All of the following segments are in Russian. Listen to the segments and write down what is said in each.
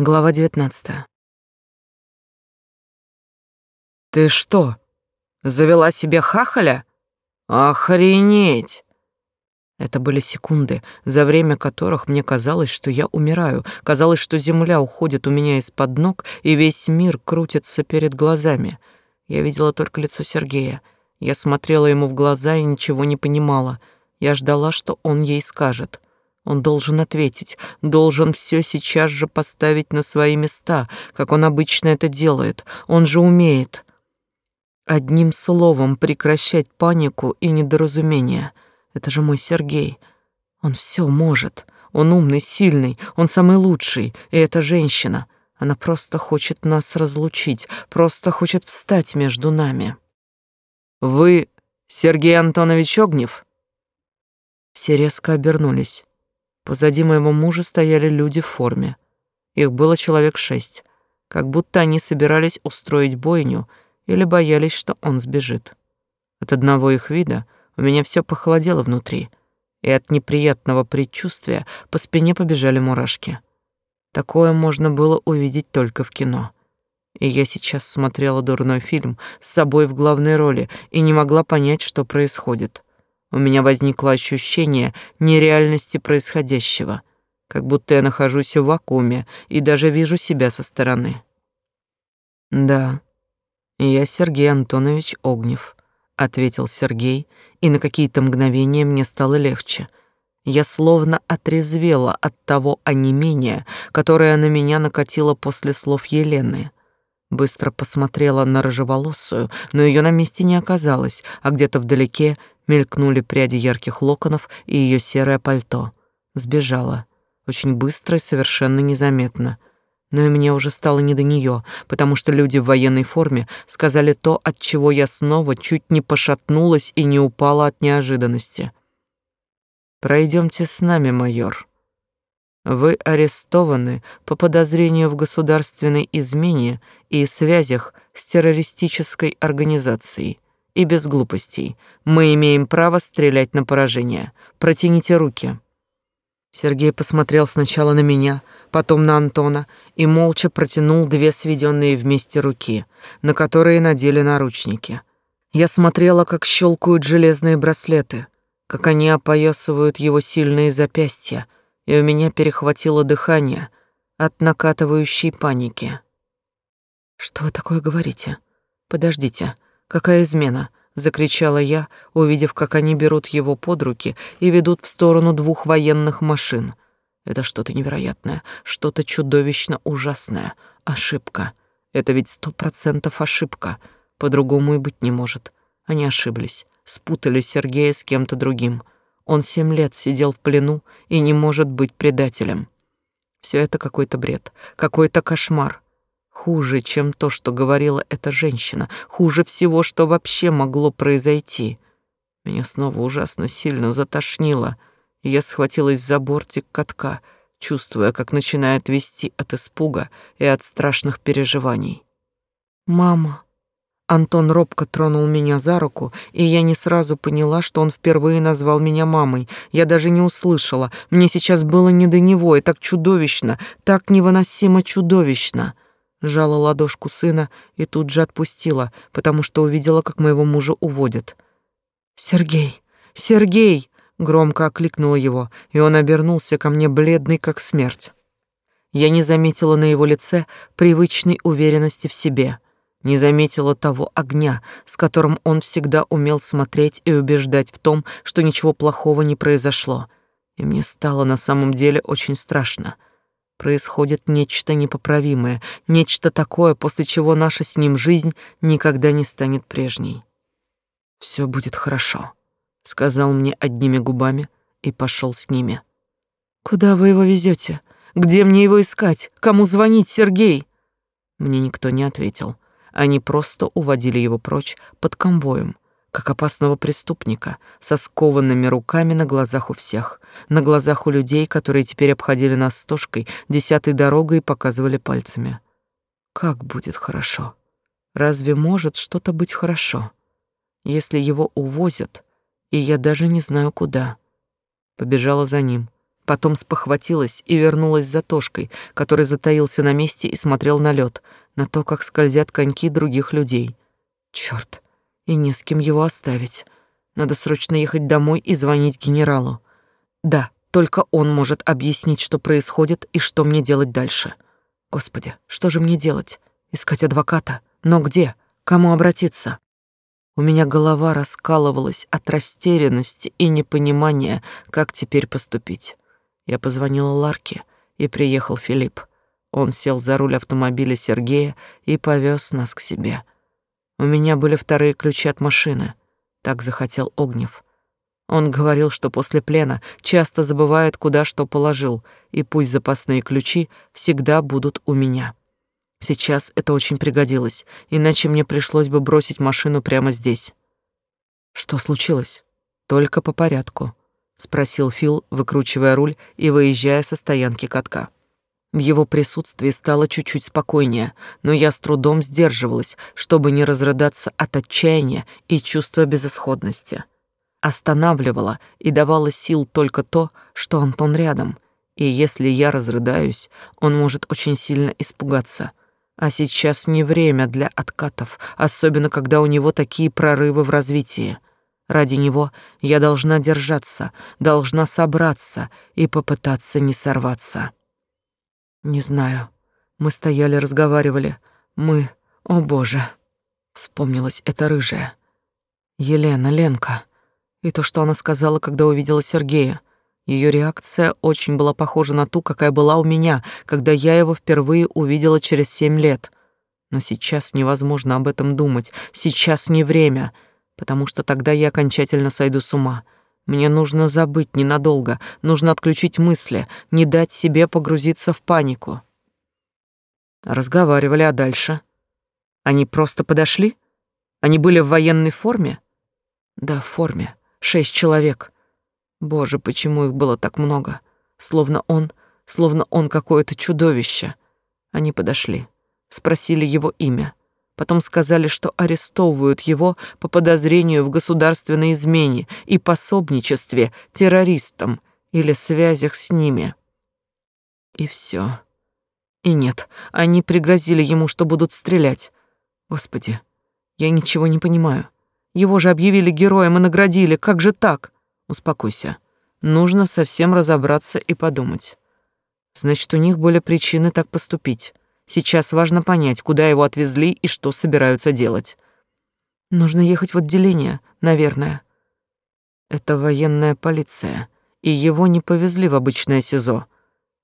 Глава 19. Ты что, завела себе хахаля? Охренеть! Это были секунды, за время которых мне казалось, что я умираю, казалось, что земля уходит у меня из-под ног, и весь мир крутится перед глазами. Я видела только лицо Сергея. Я смотрела ему в глаза и ничего не понимала. Я ждала, что он ей скажет — он должен ответить, должен все сейчас же поставить на свои места, как он обычно это делает. Он же умеет. Одним словом прекращать панику и недоразумение. Это же мой Сергей. Он все может. Он умный, сильный, он самый лучший. И эта женщина, она просто хочет нас разлучить, просто хочет встать между нами. Вы Сергей Антонович Огнев? Все резко обернулись. Позади моего мужа стояли люди в форме. Их было человек шесть, как будто они собирались устроить бойню или боялись, что он сбежит. От одного их вида у меня все похолодело внутри, и от неприятного предчувствия по спине побежали мурашки. Такое можно было увидеть только в кино. И я сейчас смотрела дурной фильм с собой в главной роли и не могла понять, что происходит. У меня возникло ощущение нереальности происходящего, как будто я нахожусь в вакууме и даже вижу себя со стороны. Да, я Сергей Антонович Огнев, ответил Сергей, и на какие-то мгновения мне стало легче. Я словно отрезвела от того онемения, которое на меня накатило после слов Елены. Быстро посмотрела на рыжеволосую, но ее на месте не оказалось, а где-то вдалеке Мелькнули пряди ярких локонов и ее серое пальто. Сбежала. Очень быстро и совершенно незаметно. Но и мне уже стало не до нее, потому что люди в военной форме сказали то, от чего я снова чуть не пошатнулась и не упала от неожиданности. Пройдемте с нами, майор. Вы арестованы по подозрению в государственной измене и связях с террористической организацией и без глупостей. Мы имеем право стрелять на поражение. Протяните руки». Сергей посмотрел сначала на меня, потом на Антона и молча протянул две сведенные вместе руки, на которые надели наручники. Я смотрела, как щелкают железные браслеты, как они опоясывают его сильные запястья, и у меня перехватило дыхание от накатывающей паники. «Что вы такое говорите? Подождите, Какая измена? закричала я, увидев, как они берут его под руки и ведут в сторону двух военных машин. Это что-то невероятное, что-то чудовищно ужасное. Ошибка. Это ведь сто процентов ошибка. По-другому и быть не может. Они ошиблись, спутали Сергея с кем-то другим. Он семь лет сидел в плену и не может быть предателем. Все это какой-то бред, какой-то кошмар. Хуже, чем то, что говорила эта женщина, хуже всего, что вообще могло произойти. Меня снова ужасно сильно затошнило, и я схватилась за бортик катка, чувствуя, как начинает вести от испуга и от страшных переживаний. «Мама!» Антон робко тронул меня за руку, и я не сразу поняла, что он впервые назвал меня мамой. Я даже не услышала. Мне сейчас было не до него, и так чудовищно, так невыносимо чудовищно сжала ладошку сына и тут же отпустила, потому что увидела, как моего мужа уводят. «Сергей! Сергей!» — громко окликнула его, и он обернулся ко мне бледный, как смерть. Я не заметила на его лице привычной уверенности в себе, не заметила того огня, с которым он всегда умел смотреть и убеждать в том, что ничего плохого не произошло. И мне стало на самом деле очень страшно — происходит нечто непоправимое, нечто такое, после чего наша с ним жизнь никогда не станет прежней. Все будет хорошо, сказал мне одними губами и пошел с ними. Куда вы его везете? Где мне его искать? Кому звонить, Сергей? Мне никто не ответил. Они просто уводили его прочь под конвоем как опасного преступника, со скованными руками на глазах у всех, на глазах у людей, которые теперь обходили нас стошкой, десятой дорогой и показывали пальцами. Как будет хорошо? Разве может что-то быть хорошо? Если его увозят, и я даже не знаю куда. Побежала за ним, Потом спохватилась и вернулась за Тошкой, который затаился на месте и смотрел на лед, на то, как скользят коньки других людей. Черт, и не с кем его оставить. Надо срочно ехать домой и звонить генералу. Да, только он может объяснить, что происходит и что мне делать дальше. Господи, что же мне делать? Искать адвоката? Но где? Кому обратиться? У меня голова раскалывалась от растерянности и непонимания, как теперь поступить. Я позвонила Ларке, и приехал Филипп. Он сел за руль автомобиля Сергея и повез нас к себе. У меня были вторые ключи от машины. Так захотел Огнев. Он говорил, что после плена часто забывает, куда что положил, и пусть запасные ключи всегда будут у меня. Сейчас это очень пригодилось, иначе мне пришлось бы бросить машину прямо здесь. Что случилось? Только по порядку, спросил Фил, выкручивая руль и выезжая со стоянки катка. В его присутствии стало чуть-чуть спокойнее, но я с трудом сдерживалась, чтобы не разрыдаться от отчаяния и чувства безысходности. Останавливало и давало сил только то, что Антон рядом, и если я разрыдаюсь, он может очень сильно испугаться. А сейчас не время для откатов, особенно когда у него такие прорывы в развитии. Ради него я должна держаться, должна собраться и попытаться не сорваться. Не знаю. Мы стояли, разговаривали. Мы... О, Боже. Вспомнилась эта рыжая. Елена, Ленка. И то, что она сказала, когда увидела Сергея. Ее реакция очень была похожа на ту, какая была у меня, когда я его впервые увидела через семь лет. Но сейчас невозможно об этом думать. Сейчас не время, потому что тогда я окончательно сойду с ума. Мне нужно забыть ненадолго, нужно отключить мысли, не дать себе погрузиться в панику. Разговаривали, а дальше? Они просто подошли? Они были в военной форме? Да, в форме. Шесть человек. Боже, почему их было так много? Словно он, словно он какое-то чудовище. Они подошли, спросили его имя. Потом сказали, что арестовывают его по подозрению в государственной измене и пособничестве террористам или связях с ними. И все. И нет, они пригрозили ему, что будут стрелять. Господи, я ничего не понимаю. Его же объявили героем и наградили. Как же так? Успокойся. Нужно совсем разобраться и подумать. Значит, у них были причины так поступить. Сейчас важно понять, куда его отвезли и что собираются делать. Нужно ехать в отделение, наверное. Это военная полиция, и его не повезли в обычное СИЗО.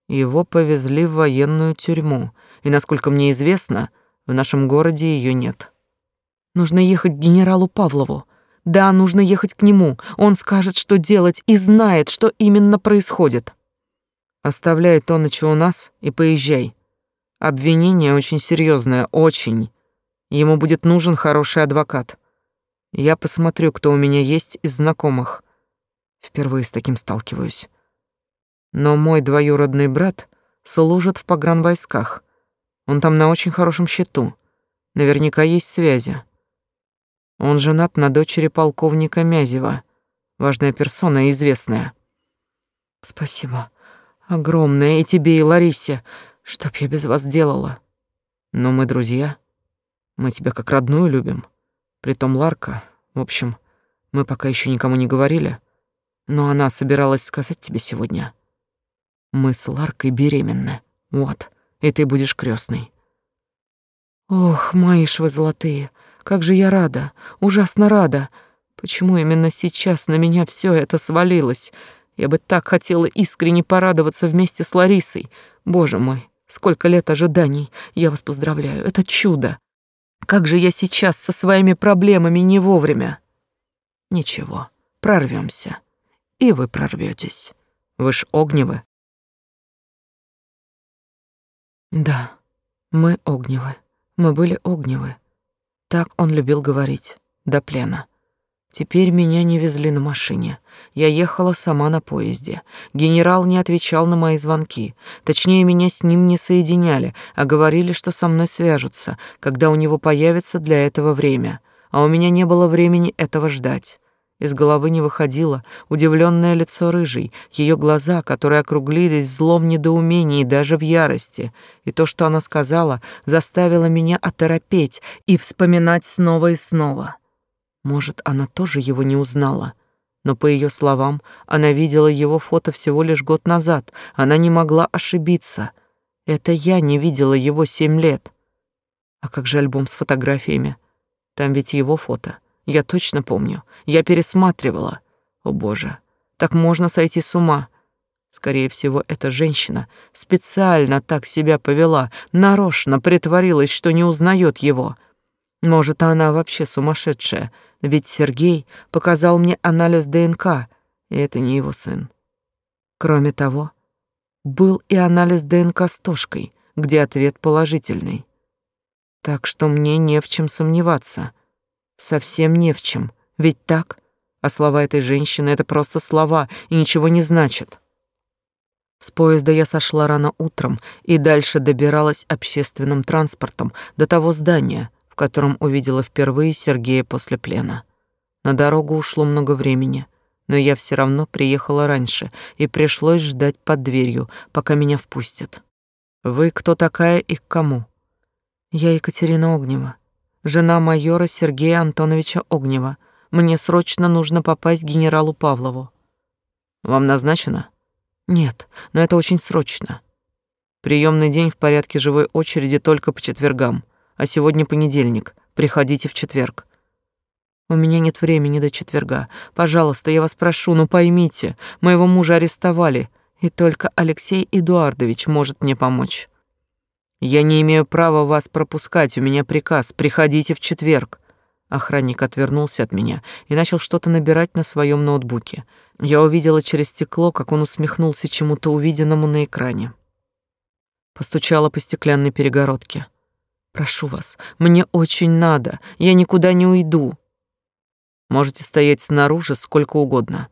Его повезли в военную тюрьму, и, насколько мне известно, в нашем городе ее нет. Нужно ехать к генералу Павлову. Да, нужно ехать к нему. Он скажет, что делать, и знает, что именно происходит. Оставляй Тоныча у нас и поезжай. Обвинение очень серьезное, очень. Ему будет нужен хороший адвокат. Я посмотрю, кто у меня есть из знакомых. Впервые с таким сталкиваюсь. Но мой двоюродный брат служит в погранвойсках. Он там на очень хорошем счету. Наверняка есть связи. Он женат на дочери полковника Мязева. Важная персона известная. Спасибо. Огромное и тебе, и Ларисе. Что б я без вас делала? Но мы друзья. Мы тебя как родную любим. Притом Ларка, в общем, мы пока еще никому не говорили, но она собиралась сказать тебе сегодня. Мы с Ларкой беременны. Вот, и ты будешь крестной. Ох, мои ж вы золотые, как же я рада, ужасно рада. Почему именно сейчас на меня все это свалилось? Я бы так хотела искренне порадоваться вместе с Ларисой. Боже мой, Сколько лет ожиданий. Я вас поздравляю. Это чудо. Как же я сейчас со своими проблемами не вовремя. Ничего, прорвемся. И вы прорветесь. Вы ж огневы. Да, мы огневы. Мы были огневы. Так он любил говорить. До плена. Теперь меня не везли на машине. Я ехала сама на поезде. Генерал не отвечал на мои звонки. Точнее, меня с ним не соединяли, а говорили, что со мной свяжутся, когда у него появится для этого время. А у меня не было времени этого ждать. из головы не выходило удивленное лицо рыжей, ее глаза, которые округлились в злом недоумении и даже в ярости. И то, что она сказала, заставило меня оторопеть и вспоминать снова и снова. Может, она тоже его не узнала. Но по ее словам, она видела его фото всего лишь год назад. Она не могла ошибиться. Это я не видела его семь лет. А как же альбом с фотографиями? Там ведь его фото. Я точно помню. Я пересматривала. О боже, так можно сойти с ума. Скорее всего, эта женщина специально так себя повела, нарочно притворилась, что не узнает его. Может, она вообще сумасшедшая, ведь Сергей показал мне анализ ДНК, и это не его сын. Кроме того, был и анализ ДНК с Тошкой, где ответ положительный. Так что мне не в чем сомневаться — Совсем не в чем. Ведь так? А слова этой женщины — это просто слова и ничего не значат. С поезда я сошла рано утром и дальше добиралась общественным транспортом до того здания, в котором увидела впервые Сергея после плена. На дорогу ушло много времени, но я все равно приехала раньше и пришлось ждать под дверью, пока меня впустят. «Вы кто такая и к кому?» «Я Екатерина Огнева жена майора Сергея Антоновича Огнева. Мне срочно нужно попасть к генералу Павлову. Вам назначено? Нет, но это очень срочно. Приемный день в порядке живой очереди только по четвергам, а сегодня понедельник. Приходите в четверг. У меня нет времени до четверга. Пожалуйста, я вас прошу, ну поймите, моего мужа арестовали, и только Алексей Эдуардович может мне помочь. Я не имею права вас пропускать, у меня приказ. Приходите в четверг. Охранник отвернулся от меня и начал что-то набирать на своем ноутбуке. Я увидела через стекло, как он усмехнулся чему-то увиденному на экране. Постучала по стеклянной перегородке. Прошу вас, мне очень надо. Я никуда не уйду. Можете стоять снаружи сколько угодно.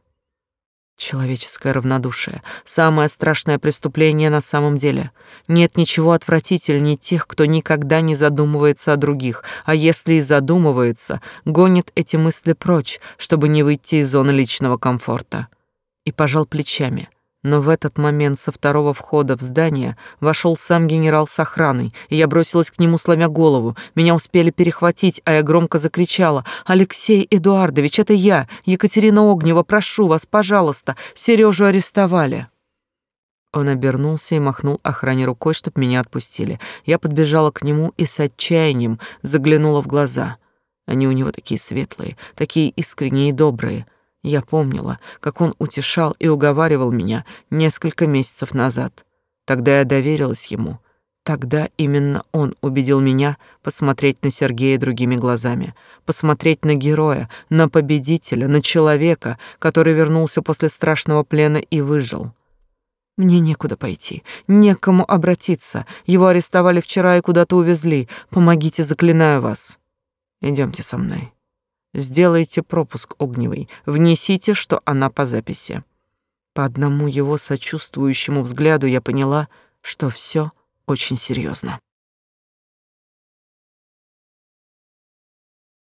Человеческое равнодушие — самое страшное преступление на самом деле. Нет ничего отвратительнее тех, кто никогда не задумывается о других, а если и задумывается, гонит эти мысли прочь, чтобы не выйти из зоны личного комфорта. И пожал плечами — но в этот момент со второго входа в здание вошел сам генерал с охраной, и я бросилась к нему, сломя голову. Меня успели перехватить, а я громко закричала. «Алексей Эдуардович, это я, Екатерина Огнева, прошу вас, пожалуйста, Сережу арестовали». Он обернулся и махнул охране рукой, чтоб меня отпустили. Я подбежала к нему и с отчаянием заглянула в глаза. Они у него такие светлые, такие искренние и добрые. Я помнила, как он утешал и уговаривал меня несколько месяцев назад. Тогда я доверилась ему. Тогда именно он убедил меня посмотреть на Сергея другими глазами, посмотреть на героя, на победителя, на человека, который вернулся после страшного плена и выжил. Мне некуда пойти, некому обратиться. Его арестовали вчера и куда-то увезли. Помогите, заклинаю вас. Идемте со мной. Сделайте пропуск Огневой, внесите, что она по записи. По одному его сочувствующему взгляду я поняла, что все очень серьезно.